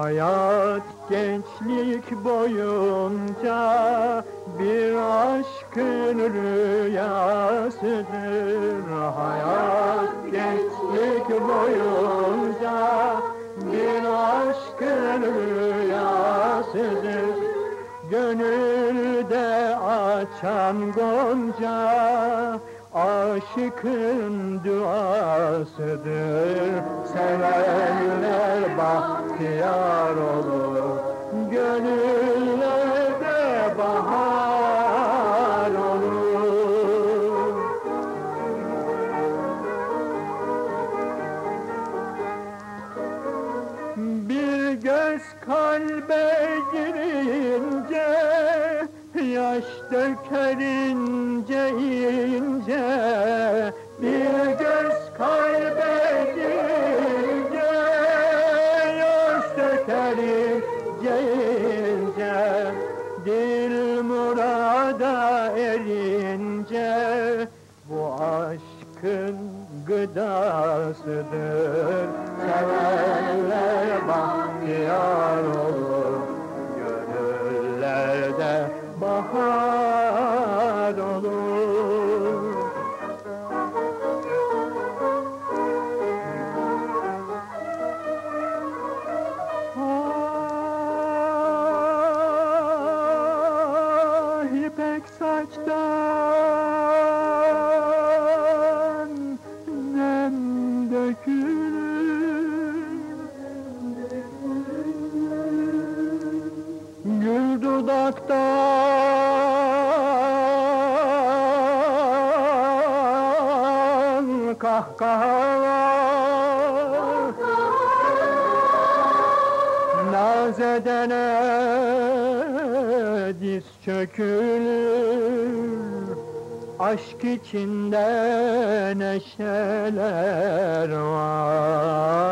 Hayat gençlik boyunca bir aşkın rüyasıdır. Hayat gençlik boyunca bir aşkın rüyasıdır. Gönülde açan gonca aşıkın duasıdır Sevenler bahtiyar olur. Gönüllerde bahar olur. Bir göz kalbe girince Yaş döker Dil murada erince Bu aşkın gıdasıdır. Sevenler bahtiyar ipek saçtan nem dökülür. Gül dudaktan kahkahalar Naz edene diz çökülür Aşk içinde neşeler var